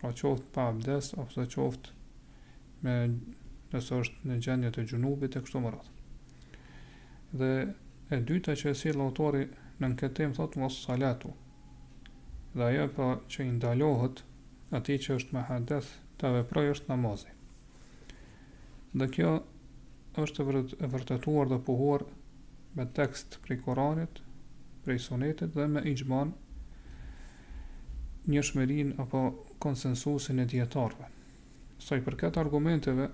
pra qoftë pa abdes ose qoftë me nëse është në gjendje të gjunubit e kështu me radhë. Dhe e dyta që e sjell autori në këtë temë thotë mos salatu. Dhe ajo pra që i ndalohet atij që është me hades ta veprojë është namazi. Dhe kjo është e vërtetuar dhe pohuar me tekst prej Kuranit, prej Sunetit dhe me ixhman njëzëshmërinë apo konsensusin e dijetarëve. Sa i përket argumenteve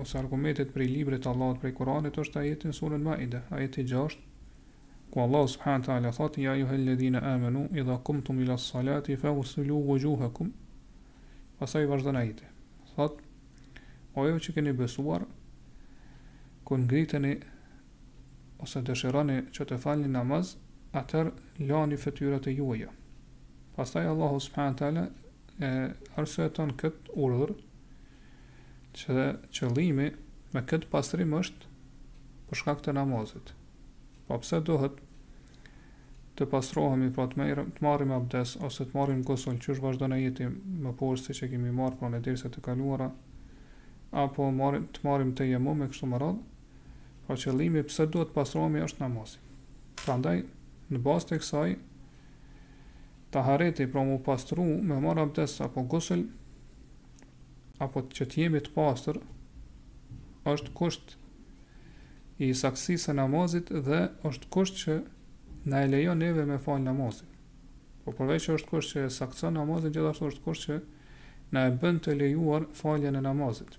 ose argumentet prej librit të Allahut prej Kur'anit është ajeti në surën Maide, ajeti i 6, ku Allahu subhanahu wa taala thotë ja ayyuhalladhina amanu idha qumtum ila as-salati faghsilu wujuhakum. Pastaj vazhdon ajeti. Thotë o ju që keni besuar kur ngriteni ose dëshironi që të falni namaz, atëherë lani fytyrat e juaja. Pastaj Allahu subhanahu teala e arsyeton kët urdhër që qëllimi me kët pastrim është për shkak të namazit. Po pse duhet të pastrohemi, pra të marrim të marrim abdes ose të marrim gusl, siç vazhdon ajeti më poshtë siç e kemi marrë pra në derset e kaluara, apo marrim të marrim tejemum e kështu me radhë, Pra qëllimi pse duhet të pastrohemi është namazi. Prandaj në bazë të kësaj tahareti, pra mu pastru, me marr abdes apo gusl apo që të jemi të pastër është kusht i saktësisë së namazit dhe është kusht që na e lejon neve me fal namazin. Po përveç që është kusht që e saktëson namazin, gjithashtu është kusht që na e bën të lejuar faljen e namazit.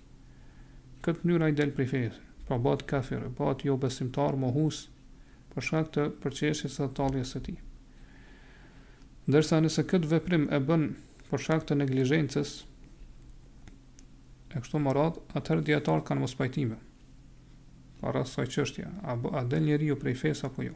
Në këtë mënyrë ai del prej fesë, pra bëhet kafir, bëhet jobesimtar, mohues, për shkak të përqeshjes së talljes së tij. Ndërsa nëse këtë veprim e bën për shkak të neglizhencës, e kështu me radhë, atëherë dijetarët kanë mospajtime. Pra sa i çështja, a, a del njeriu prej fesë apo jo?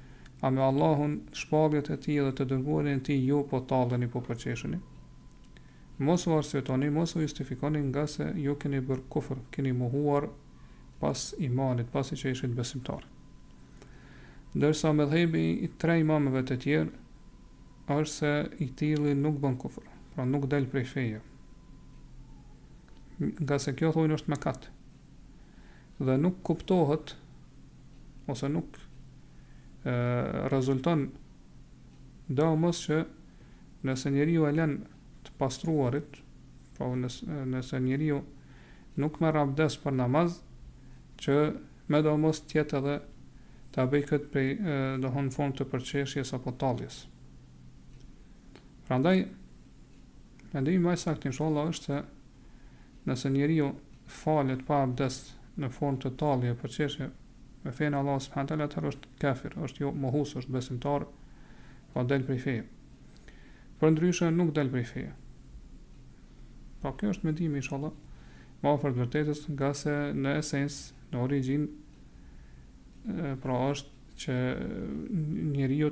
A me Allahun, shpalljet e Tij dhe të Dërguarin e Tij ju po talleni, po përqesheni? Mos u arsyetoni, mos u justifikoni ngase ju keni bërë kufër, keni mohuar pas imanit, pasi që ishit besimtarë. Ndërsa medhhebi i tre imamëve të tjerë është se i tili nuk bën kufër, pra nuk del prej feje. Ngase kjo thonë është mëkat. dhe nuk kuptohet ose nuk e, rezulton domos që nëse njeriu e len të pastruarit, pra nëse, nëse njeriu nuk merr abdes për namaz, që me domos të jetë edhe ta bëjë këtë prej ndonjë forme të përqeshjes apo talljes. Prandaj, Mendimi më i saktë inshallah është se nëse njeriu falet pa abdest në formë të talljes, përqeshjes me fenë Allah subhanahu taala atëherë është kafir, është jo mohues, është besimtar, pra del prej feje. Përndryshe nuk del prej feje. Po kjo është mendimi inshallah më afër të vërtetës, ngase në esencë, në origjin pra është që njeriu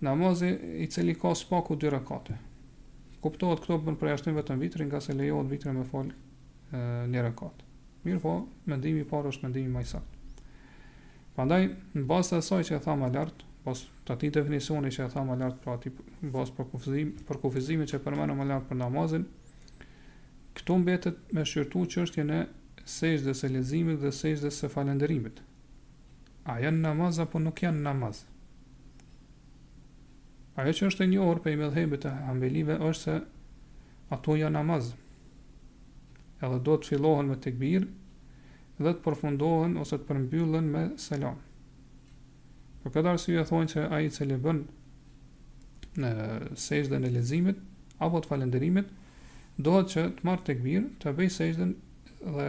Namazi i cili ka së paku dy rekate. Kuptohet këtu bën përjashtim vetëm vitri, ngase lejohet vitrin me fal një rekat. Mirëpo, mendimi i parë është mendimi më i saktë. Prandaj, në bazë të asaj që e thamë lart, bazë të atij definicioni që e thamë lart, pra atij bazë përkufizim, përkufizimin që e përmendëm më lart për namazin, këtu mbetet me shqyrtu çështjen e sexhdes së leximit dhe sexhdes së falënderimit. A janë namaz apo nuk janë namaz? Ajo që është e njohur prej medhhebit të hanbelive është se ato janë namaz. Edhe duhet të fillohen me tekbir dhe të përfundohen ose të përmbyllen me selam. Për këtë arsye thonë që ai i cili bën sexhden e leximit apo të falënderimit, duhet që të marrë tekbir, të bëjë sexhde dhe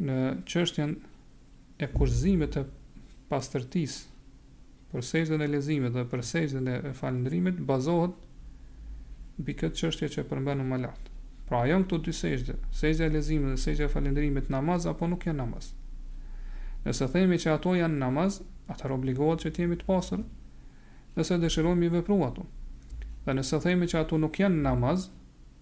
në çështjen e kushtëzimit të pastërtisë për sexhden e leximit dhe për sexhden e falënderimit bazohet mbi këtë çështje që përmendëm më lart. Pra janë këto dy sexhde, sexhdja e leximit dhe sexhdja e falënderimit namaz apo nuk janë namaz. Nëse themi që ato janë namaz, atëherë obligohet që të jemi të pastër. Nëse dëshirojmë me i vepru ato. Dhe nëse themi që ato nuk janë namaz,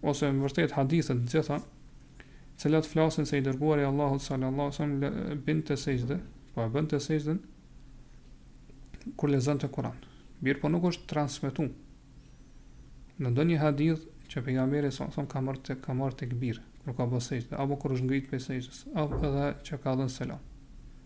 ose në vërtet hadithet të gjitha të cilat flasin se i dërguari i Allahut sallallahu alaihi wasallam bënte sejdë, po e bënte sejdën kur lexonte Kur'an. Mirëpo nuk është transmetuar në ndonjë hadith që pejgamberi a.s. ka marrë te ka marrë tekbir kur ka bërë sejdë apo kur është ngrit prej sejdës apo edhe që ka dhënë selam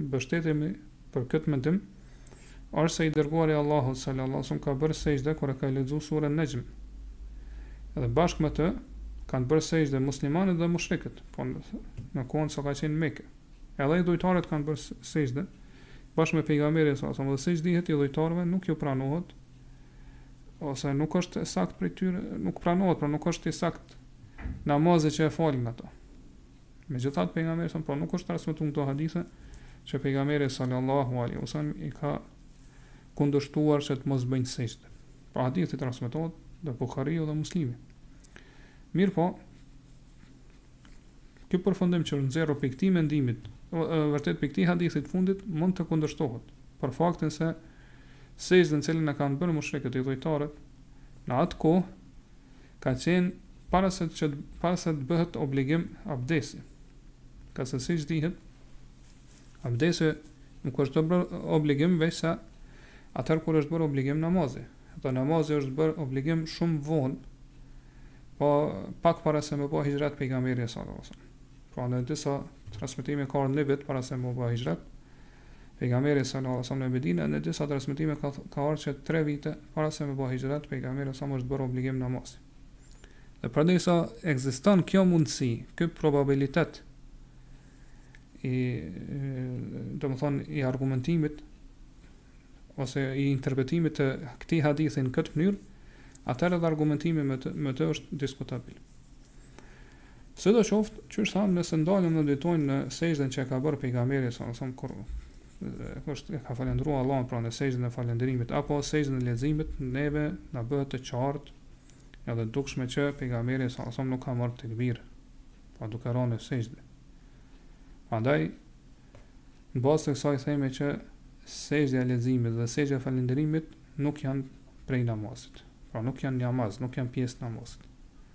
Mbështetja për këtë mendim është se i Dërguari i Allahut sal-lallahu alejhi ve sellem ka bërë sejdë kur e ka lexuar Suren Nejm. Dhe bashkë me të kanë bërë sejdë muslimanët dhe mushrikët, po në kohën sa ka qenë në Mekë. Edhe idhujtarët kanë bërë sejdë bashkë me pejgamberin a.s. dhe siç dihet idhujtarëve nuk ju pranohet ose nuk është e saktë prej tyre, nuk pranohet, pra nuk është i saktë namazi që e falin ato. Megjithatë pejgamberi a.s. pra nuk është transmetuar në këto hadithe që pejgamberi sallallahu alaihi wasallam i ka kundërshtuar që të mos bëjnë sejdë. Pra hadithi transmetohet nga Buhariu dhe Muslimi. Mirëpo, ky përfundim që nxirret prej këtij mendimit, vërtet prej këtij hadithit të fundit mund të kundërshtohet për faktin se sejdën e cilën e kanë bërë mushrikët idhujtarët në atë kohë Ka qenë para se të para se të bëhet obligim abdesi. Ngase siç dihet abdesi nuk është bërë obligim veçsa atëherë kur është bërë obligim namazi. Dhe namazi është bërë obligim shumë vonë, po pak para se me bë hixhret pejgamberi sallallahu alaihi wasallam. Pra në disa transmetime ka ardhur një vit para se me bë hixhret, pejgamberi sallallahu alaihi wasallam në Medinë dhe në disa transmetime ka ka ardhur që tre vite para se me bë hixhret pejgamberi a.s. është bërë obligim namazi. Dhe përderisa ekziston kjo mundësi, ky probabilitet domethënë i argumentimit ose i interpretimit të këtij hadithi në këtë mënyrë, atëherë edhe argumentimi me të, me të është diskutabil. Sidoqoftë, qysh thamë, nëse ndalemi dhe meditojmë në sejdën që e ka bërë Pejgamberi sallallahu alajhi wasallam kur është e ka falënderuar Allahun pra në sejdën e falënderimit apo sejdën e leximit, neve na bëhet të qartë edhe dukshme që Pejgamberi sallallahu alajhi wasallam nuk ka marrë tekbir, pra duke rënë në sejdë. Prandaj Në bazë të kësaj theme që sejdja e leximit dhe sejdja e falënderimit nuk janë prej namazit. Pra nuk janë namaz, nuk janë pjesë namazit.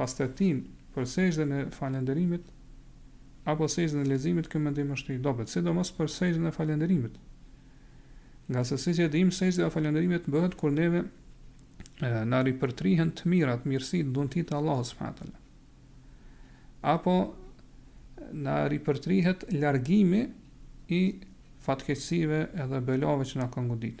Abdestin, për sejdën e falënderimit apo sejdën e leximit, ky mendim është i dobët, sidomos për sejdën e falënderimit. Ngase siç e dimë, sejdja e falënderimit bëhet kur neve na ripërtrihen të mirat, mirësitë, dhuntitë e Allahut subhanahu Apo na ripërtrihet largimi i fatkeqësive edhe belave që na ka godit.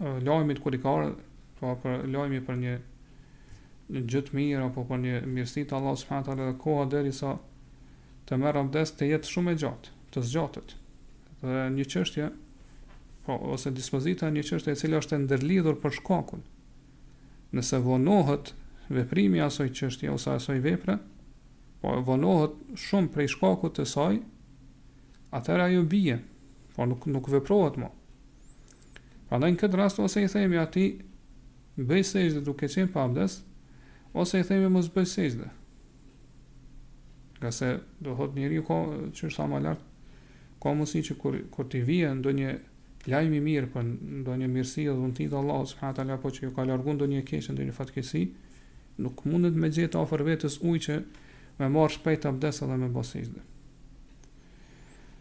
lajmit kur i ka ardhur, pra po, për lajmi për një një gjë të mirë apo për një mirësi të Allahut subhanahu teala dhe koha derisa të merr abdest të jetë shumë e gjatë, të zgjatet. Edhe një çështje, pra ose dispozita e një çështje e cila është e ndërlidhur për shkakun. Nëse vonohet veprimi i asaj çështje ose asaj vepre, po vonohet shumë prej shkakut të saj, atëra ajo bie, po nuk nuk veprohet më. Prandaj në këtë rast ose i themi atij bëj sexhde duke qenë pa abdest, ose i themi mos bëj sexhde. Ngase do thot njeriu siç u tha më lart ka mundësi që kur kur t'i vijë ndonjë lajm i mirë për ndonjë mirësi dhe dhunti të Allahut subhanahu teala apo që ia ka larguar ndonjë të keqe ndonjë fatkeqësi, nuk mundet me gjetë afër vetes ujë që me marr shpejt abdest dhe me bë sexhde.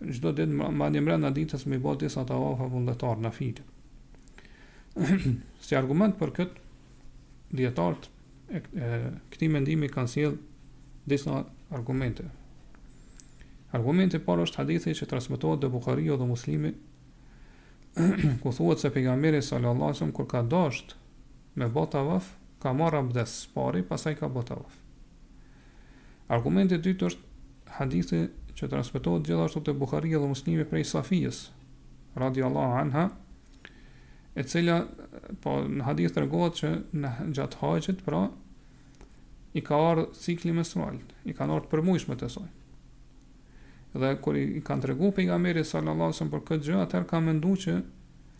Çdo ditë madje brenda ditës me bo disa tavafe vullnetare nafile. si argument për këtë, djetartë e, e këtij mendimi kanë sjell disa argumente. Argumenti i parë është hadithi që transmetohet te Buhariu dhe Muslimi, ku thuhet se pejgamberi sallallahu alajhi wasallam kur ka dashtë me bo tavaf, ka marrë abdes së pari, pastaj ka bo tavaf. Argumenti i dytë është hadithi që transmetohet gjithashtu te Buhariu dhe Muslimi prej Safijës radiallahu anha e cila po në hadith tregohet që gjatë haxhit pra i ka ardhur cikli menstrual i kanë ardhur përmujshmet e saj dhe kur i kanë treguar pejgamberit sallallahu alajhi wasallam për këtë gjë atëherë ka menduar që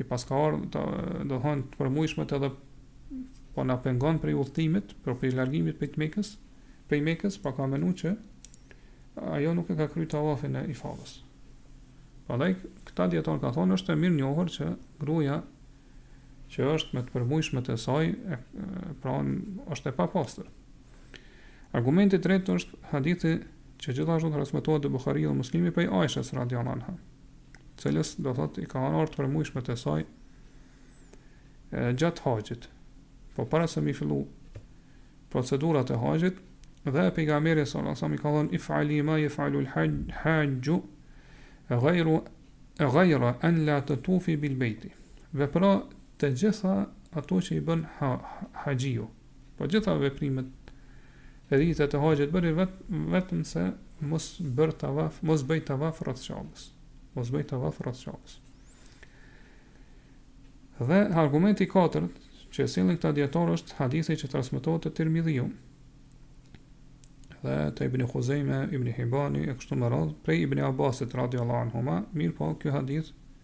i paska ardhur të domethënë të përmujshmet edhe po na pengon prej udhëtimit, pra prej largimit prej Mekës, prej Mekës pra ka mendu që ajo nuk e ka kryer tavafin e ifadës. Prandaj këta dijetarë kanë thonë është e mirënjohur që gruaja që është me të përmujshmet e saj, e, pra është e papastër. Argumenti i tretë është hadithi që gjithashtu transmetohet te Buhariu dhe Muslimi prej Aishës radhiyallahu anha. cilës do thot i kanë ardhur të përmujshmet e saj e, gjatë haxhit po para se me i fillu procedurat e haxhit dhe pejgamberi sallallahu alajhi wasallam i ka thënë if'ali ma jef'alul haxhxhu e gajru e gajra en la tetufi bil bejti vepro të gjitha ato që i bën ha, haxhiu Po gjitha veprimet e ditëve të haxhit bëji vetëm vetëm se mos bër tavaf, mos bëj tavaf rreth Ka'bës. Mos bëj tavaf rreth Ka'bës. Dhe argumenti i katërt që sjellin këta dijetarë është hadithi që transmetohet te Tirmidhiu. Dhe te Ibn Huzejme, Ibn Hibani e kështu me radhë, prej Ibn Abbasit radhiyallahu anhuma, mirëpo ky hadith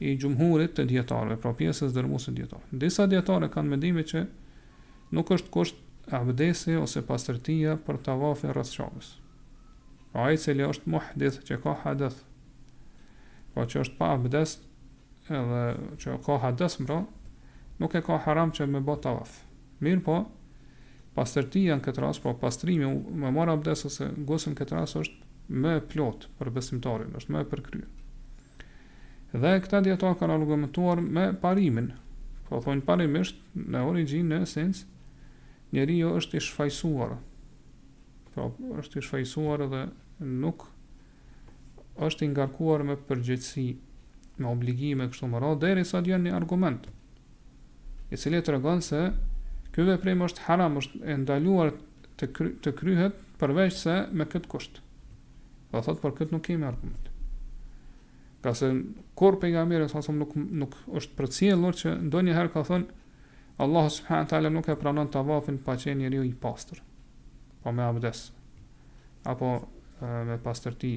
i xhumhurit të dijetarëve, pra pjesës dërmuese të dijetarëve. Disa dijetarë kanë mendimin që nuk është kusht abdesi ose pastërtia për tavafin rreth Qabes. Pra ai cili është muhdith që ka hadath, pra që është pa abdes edhe që ka hadath, pra nuk e ka haram që me bë tavaf. Mirëpo, pastërtia në këtë rast, pra pastrimi, me marrë abdes ose gusl në këtë rast është më e plotë për besimtarin, është më e përkryer. Dhe këta dijetarë kanë argumentuar me parimin. Po thonë parimisht në origjinë në esencë njeriu është i shfajsuar. Pra është i shfajsuar dhe nuk është i ngarkuar me përgjegjësi, me obligime e kështu me radhë, derisa të vijë një argument, i cili tregon se ky veprim është haram, është e ndaluar të kry, të kryhet përveç se me këtë kusht. Po thotë për këtë nuk kemi argument. Ngase kurrë pejgamberi sa nuk nuk është përcjellur që ndonjëherë ka thënë Allahu subhanahu taala nuk e pranon tavafin pa qenë njeriu i pastër. Po me abdes. apo me pastërti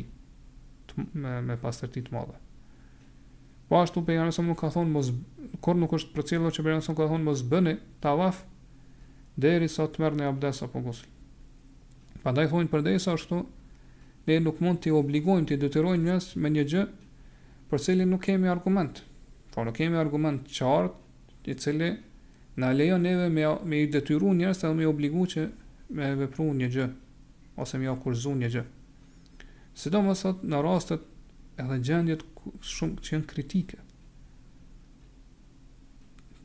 të, me, me pastërti të madhe. Po ashtu pejgamberi sa nuk ka thonë mos kurrë nuk është përcjellë që pejgamberi sa ka thonë mos bëni tavaf derisa të merrni abdes apo gusl. Prandaj thonë përderisa është kështu ne nuk mund t'i obligojmë t'i detyrojmë njerëz me një gjë për cilin nuk kemi argument. Po nuk kemi argument të qartë i cili na lejon neve me me i detyru njerëzit edhe me i obligu që me e vepru një gjë ose me ia kushtëzu një gjë. Sidomos sot në rastet edhe gjendjet shumë që janë kritike.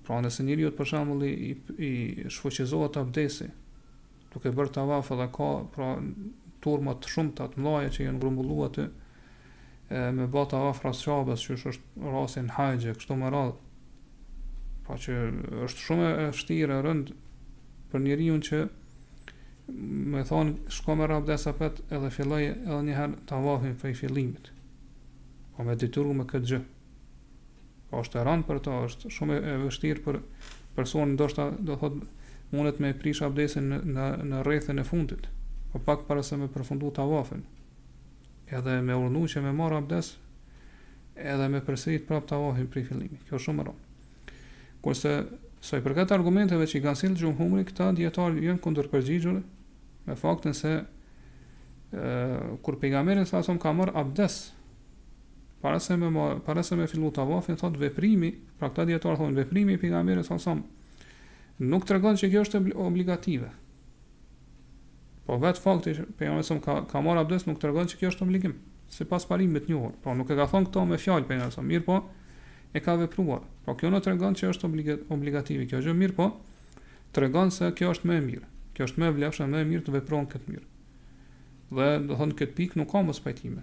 Pra nëse njeriut për shambull i, i shfuqizohet abdesi, duke bërë tavaf edhe ka pra turma të shumta të mëdha që janë grumbulluar aty me bë tavaf rreth Qabes që është rasti në haxh e kështu me radhë pra që është shumë e vështirë e rëndë për njeriun që me thonë shko merr abdes apet edhe filloj edhe një herë tavafin prej fillimit po me detyru me këtë gjë Po është e rëndë për ta, është shumë e vështirë për personin, ndoshta do thotë mundet me prish abdesin në në, në rrethin e fundit, po pak para se me përfundu tavafin. Edhe me urdhnu që me marr abdes, edhe me përsërit prap tavafin prej fillimit. Kjo është shumë e rëndë. Kurse sa i përket argumenteve që i kanë sjellë xhumhuri, këta dijetarë janë kundërpërgjigjur me faktin se e, kurrë pejgamberi sa ka marr abdes para se me para se me fillu tavafin thotë veprimi, pra këta dietar thon veprimi i pejgamberit a.s. nuk tregon se kjo është obligative. Po vet fakti që pejgamberi a.s. ka ka marr abdes nuk tregon se kjo është obligim, sipas parimit të njohur. Pra nuk e ka thon këto me fjalë pejgamberi a.s., mirëpo e ka vepruar. Pra kjo nuk tregon se është obligative kjo gjë, mirëpo tregon se kjo është më e mirë. Kjo është më e vlefshme, më e mirë të veprohet në këtë mënyrë. Dhe domethënë në këtë pikë nuk ka mospajtime.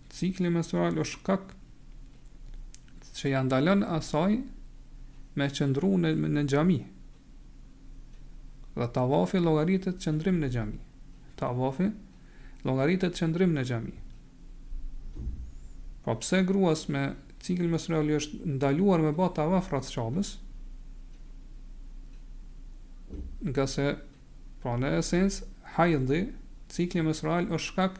Cikli menstrual është shkak që ia ndalon asaj me qëndru në, në xhami. Dhe tavafi llogaritet qëndrim në xhami. Tavafi llogaritet qëndrim në xhami. Po pse gruas me cikl menstrual i është ndaluar me bë tavaf rreth Qabes? Ngase pra në esencë hajdhi cikli menstrual është shkak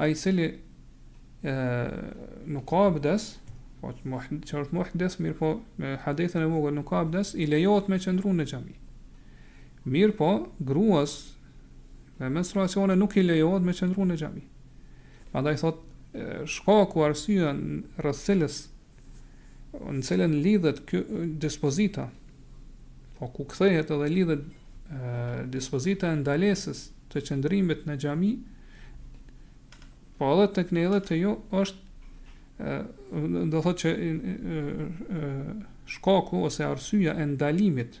Ai i cili ë nuk ka abdes, po që muhd, që është muhdith, mirëpo me hadethin e vogël nuk ka abdes, i lejohet me qëndru në xhami. Mirëpo, gruas me menstruacione nuk i lejohet me qëndru në xhami. Prandaj thot shkaku arsyeja rreth së cilës në cilën lidhet kjo dispozita, po ku kthehet edhe lidhet dispozita e ndalesës të qëndrimit në xhami, po edhe tek ne edhe te ju është do thotë që shkaku ose arsyeja e ndalimit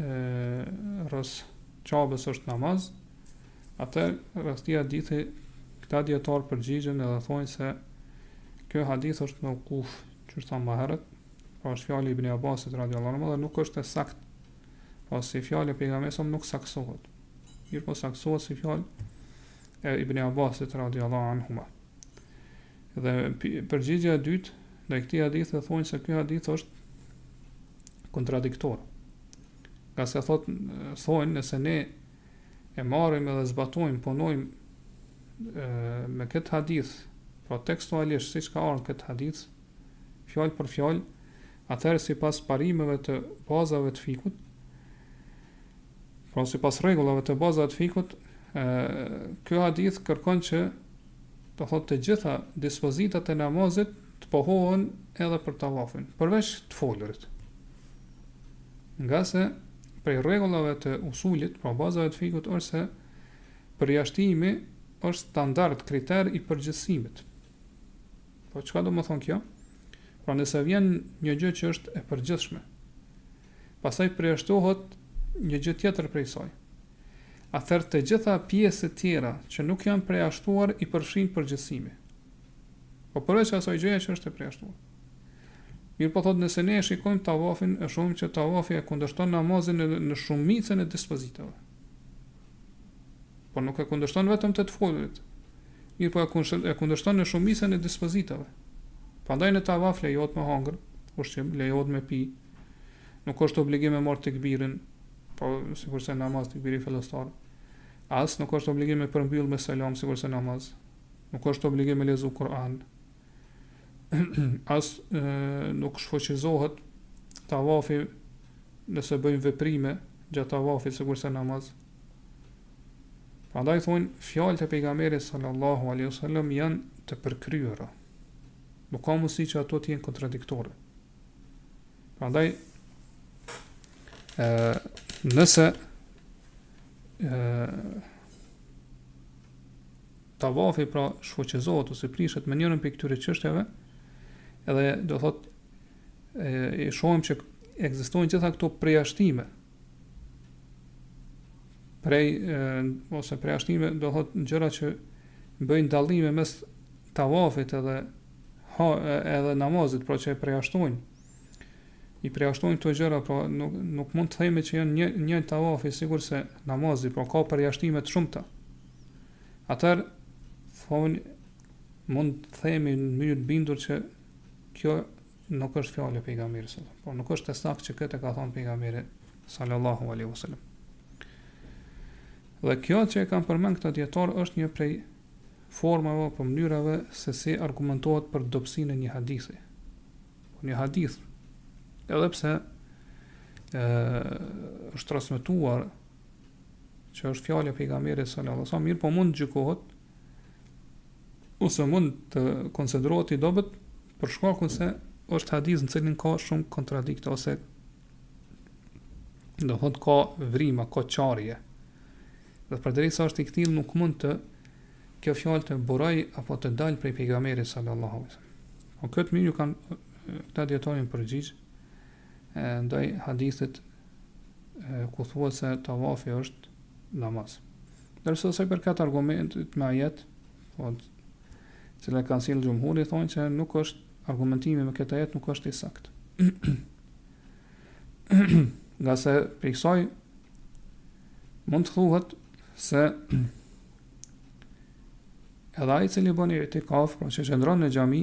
e rreth Qabes është namaz, atë rreth këtij hadithi këta djetarë përgjigjen edhe thonë se kjo hadith është meukuf, siç e thamë më herët, pra është fjalë e Ibn Abbasit radiallahu dhe nuk është e sakt, pra si fjalë e pejgamberit a.s. nuk saktësohet, mirëpo saktësohet si fjalë e Ibn Abbasit radiallahu anhuma. Dhe përgjigja e dytë ndaj këtij hadithi thonë se ky hadith është kontradiktor. Ngase thot thonë nëse ne e marrim edhe zbatojmë, punojmë me këtë hadith, pra tekstualisht siç ka ardhur këtë hadith, fjalë për fjalë, atëherë sipas parimeve të bazave të fikhut, pra sipas rregullave të bazave të fikhut, ë ky hadith kërkon që Do thotë të gjitha dispozitat e namazit të pohohen edhe për tavafin, përveç të folurit. Ngase prej rregullave të usulit, pra bazave të fikhut është se përjashtimi është standard kriter i përgjithësimit. Po çka domethënë kjo? Pra nëse vjen një gjë që është e përgjithshme, Pastaj përjashtohet një gjë tjetër prej saj. Atëherë të gjitha pjesët e tjera që nuk janë përjashtuar i përfshin përgjithësimi. Po përveç asaj gjëja që është e përjashtuar. Mirëpo thotë nëse ne e shikojmë tavafin e shohim që tavafi e kundërshton namazin në shumicën e dispozitave. Po nuk e kundërshton vetëm te të folurit, mirëpo e kundërshton në shumicën e dispozitave. Prandaj në tavaf lejohet me hangër, ushqim, lejohet me pi, nuk është obligim me marr tekbirin, po sikurse namaz tekbiri fillestar. As nuk është obligim me përmbyll me selam sikurse namaz. Nuk është obligim me lexu Kur'an. as nuk shfuqizohet tavafi nëse bëjmë veprime gjatë tavafit sikurse namaz. Prandaj thonë fjalët e pejgamberit sallallahu alaihi wasallam janë të përkryera. Nuk ka mundësi që ato të jenë kontradiktore. Prandaj ë nëse ë Tavafi pra shfuqizohet ose prishet me njërën prej këtyre çështjeve, edhe do thot e, e shohim që ekzistojnë gjitha këto përjashtime. Prej e, ose përjashtime do thot gjëra që bëjnë dallime mes tavafit edhe ha, edhe namazit, pra që e përjashtojnë i përjashtojnë këto gjëra, pra nuk nuk mund të themi që janë një një tavafi sikurse namazi, pra ka përjashtime të shumta. Atëherë, thonë, mund të themi në mënyrë të bindur që kjo nuk është fjalë e pejgamberit sallallahu alaihi wasallam, por nuk është e saktë që këtë e ka thënë pejgamberi sallallahu alaihi wasallam. Dhe kjo që e kanë përmend këta dijetarë është një prej formave apo mënyrave se si argumentohet për dobësinë e një hadithi. Pra një hadith, edhe pse ë është transmetuar që është fjalë e pejgamberit sallallahu alajhi wasallam, mirëpo mund të gjykohet ose mund të konsiderohet i dobët për shkakun se është hadith në të cilin ka shumë kontradikta ose do thot ka vrima, ka çarje. Dhe përderisa është i këtillë nuk mund të kjo fjalë të burojë apo të dalë prej pejgamberit sallallahu alajhi wasallam. Po këtë mirë iu kanë këta dijetarë përgjigj ndaj hadithit ku thuhet se tavafi është namaz. Ndërsa sa i përket argumentit me ajet, pra që e kanë sjellë xhumhuri thonë se nuk është argumentimi me këtë ajet nuk është i saktë. Ngase prej kësaj mund të thuhet se edhe ai që bën itikaf, pra që qëndron në xhami,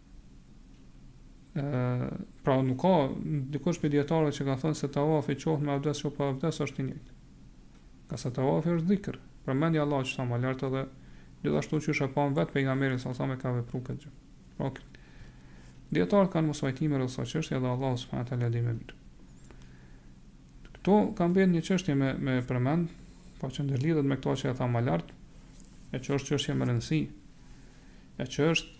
pra nuk ka dikush prej dijetarëve që ka thënë se tavafi qoftë me abdes qoftë pa abdes është i njëjtë. Ngase tavafi është dhikër, përmendje e Allahut që e thamë më lart dhe gjithashtu qysh e pamë vetë Pejgamberi s.a.s. e ka vepru këtë gjë. Pra, okay. Dijetarët kanë mospajtime rreth kësaj çështje dhe Allahu subhanehu teala e di më mirë. Këtu ka mbet një çështje me, me përmend, pa po që ndërlidhet me këto që e thamë lart, e që është çështje me rëndësi, e që është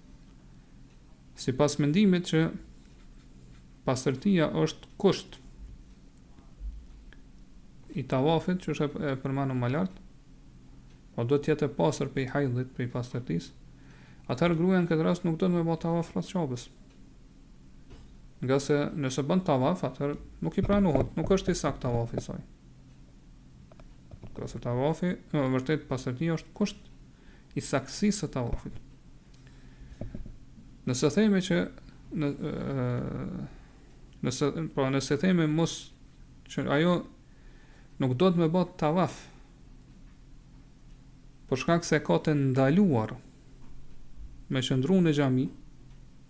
Sipas mendimit që pastërtia është kusht i tavafit qysh e përmendëm lart, po duhet të jetë e pastër prej hajdhit, prej papastërtisë, atëherë gruaja në këtë rast nuk duhet me bo tavaf rreth Qabes. Ngase nëse bën tavaf, atëherë nuk i pranohet, nuk është i saktë tavafi i saj. Ngase tavafi, në të vërtetë pastërtia është kusht i saktësisë së tavafit. Nëse theme që në nëse po nëse theme mos që ajo nuk duhet me ba tavaf për shkak se ka të ndaluar me qëndru në xhami,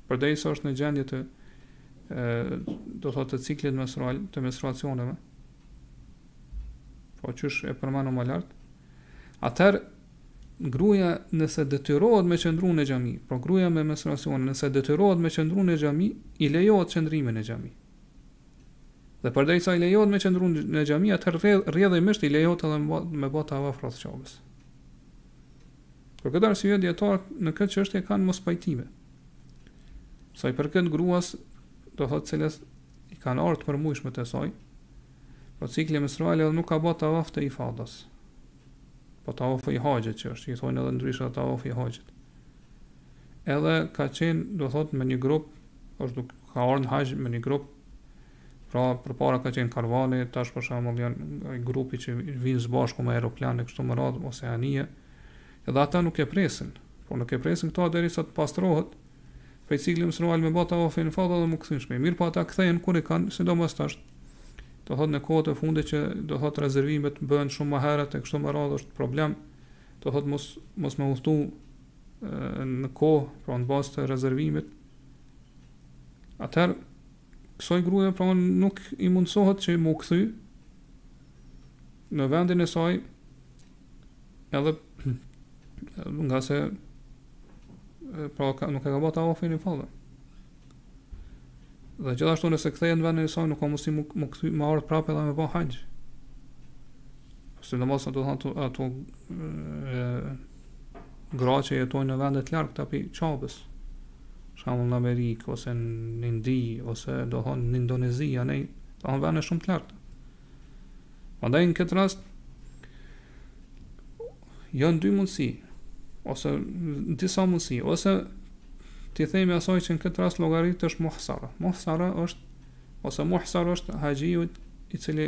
përderisa është në gjendje të do të thotë të ciklit menstrual, të menstruacioneve. Po qysh e përmendëm ma lart. Atëherë Gruaja nëse detyrohet me qëndru në xhami, pra gruaja me menstruacione nëse detyrohet me qëndru në xhami, i lejohet qëndrimi në xhami. Dhe përderisa i lejohet me qëndru në xhami, atëherë rrjedhimisht i lejohet edhe me bë tavaf rreth Qabes. Për këtë arsye dietarët në këtë çështje kanë mospajtime. Sa i përket gruas, do thotë të cilës i kanë ardhur të përmuajshmet e saj, po cikli menstrual edhe nuk ka bërë tavaful ifada. Po tavafi i haxhit që është, i thonë edhe ndryshe edhe tavafi i haxhit. Edhe ka qenë, do thot, me një grup, është duke, ka ardhur në haxh me një grup. Pra, përpara ka qenë karvani, tash për shembull janë grupi që vijnë së bashku me aeroplan e kështu me radhë ose anije. Edhe ata nuk e presin, pra nuk e presin këtë derisa të pastrohet, Prej ciklit menstrual me ba tavafin ifada dhe mu kthy në shpi. Mirëpo ata kthehen kur i kanë, sidomos tash, do thot në kohët e fundit që do thot rezervimet bëhen shumë më herët e kështu me radhë është problem, do thot mos, mos me udhëtu në kohë, pra në bazë të rezervimit, atëherë Kësaj gruaje pra nuk i mundësohet që mu kthy në vendin e saj edhe ngase pra ka, nuk e ka bërë tavafin ifada. Dhe gjithashtu nëse kthehet në vendin e saj nuk ka mundësi mu, mu kthy me ardh prapë edhe me bë haxh. Ose në mos do të thotë ato gra që jetojnë në vende të largëta prej Qabës, shembull në Amerikë ose në Indi ose do thotë në Indonezi, janë do thotë vende shumë të largëta. Prandaj në këtë rast janë dy mundësi ose disa mundësi ose t'i themi asaj që në këtë rast llogaritet është muhsara. Muhsara është ose muhsara është haxhiu i cili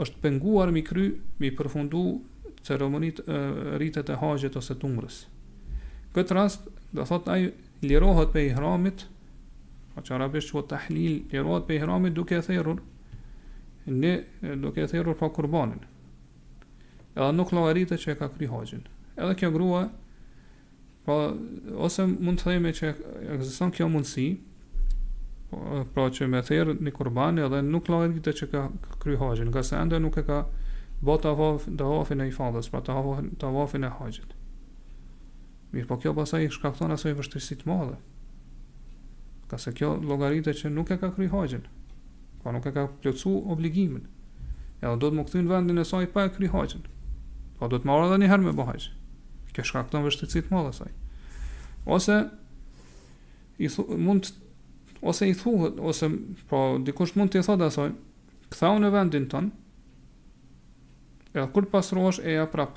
Është penguar mi kry, mi përfundu ceremonitë e ritet e haxhit ose t'umrës. Këtë rast, do thotë ai, lirohet prej ihramit, pra që arabisht quhet tahlil, lirohet prej ihramit duke e therur një duke e therur pra kurbanin. Edhe nuk llogaritet që e ka kry haxhin. Edhe kjo grua Po, ose mund të themi që ekziston kjo mundësi, po, pra që me therë një kurban edhe nuk llogaritet që ka kry haxhin, ngase ende nuk e ka bo tavafin e ifadës, pra tavafin, tavafin e haxhit. Mirëpo kjo pastaj i shkakton asoj vështirësi t'madhe, ngase kjo llogaritet që nuk e ka kry haxhin, Po nuk e ka plotësu obligimin. Edhe duhet mu kthy n'vendin e saj pa e kry haxhin. Po duhet me ardh edhe një herë me bë haxh, kjo shkakton vështirësi të madhe asaj. Ose i thu, mund ose i thuhet ose po dikush mund t'i thotë asaj, ktheu në vendin tond. Edhe kur të pastrohesh eja prap.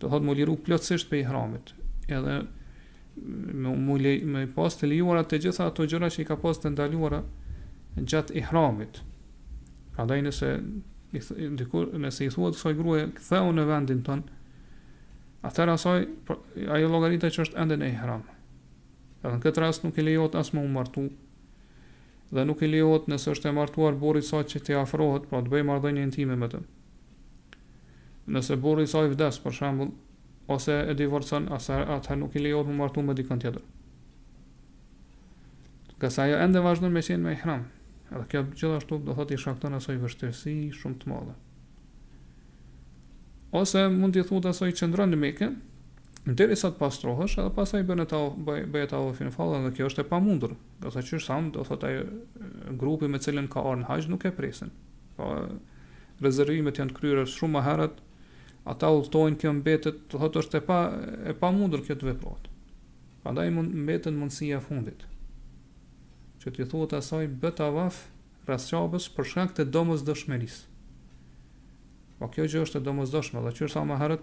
Do thotë mu liru plotësisht prej ihramit, edhe me mu le, me pas të lejuara të gjitha ato gjëra që i ka pas të ndaluara gjatë ihramit. Prandaj nëse dikush nëse i thuhet kësaj gruaje ktheu në vendin tond, atëherë asaj ajo llogaritet që është ende në ihram. Edhe në këtë rast nuk i lejohet as me u martu, Dhe nuk i lejohet nëse është e martuar burrit të saj që t'i afrohet, pra të bëjë marrëdhënie intime me të. Nëse burri i saj vdes, për shembull, ose e divorcon, atëherë nuk i lejohet mu martu me dikënd tjetër. Ngase ajo ende vazhdon me qenë në ihram. Edhe kjo gjithashtu do thotë i shkakton asaj vështirësi shumë të madhe. Ose mund t'i thotë asaj qëndro në Mekë, derisa të pastrohesh, edhe pastaj bën ta bëj bëj tavafin e ifadës dhe kjo është e pamundur, Do thotë qysh thamë, do thotë ai grupi me cilin ka ardhur në haxh nuk e presin. Po rezervimet janë të kryera shumë më herët. Ata udhtojnë kjo mbetet, do thotë është e pa e pa mundur kjo të veprohet. Prandaj mund mbetet mundësia e fundit. Që t'i thuhet asaj bëj tavaf rreth Qabës për shkak të domosdoshmërisë. Po kjo gjë është e domosdoshme, dhe qysh thamë më herët,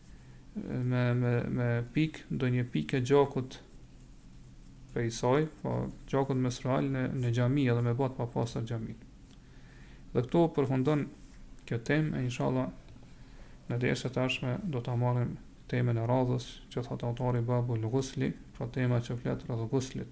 me me me pikë ndonjë pikë e gjakut prej saj, po gjakut menstrual në në xhami edhe me bo t'papastër xhamin. Dhe këtu përfundon kjo temë e inshallah në derset e ardhshme do ta marrim temën e radhës që thot autori Babul Gusli, pra tema që flet rreth guslit.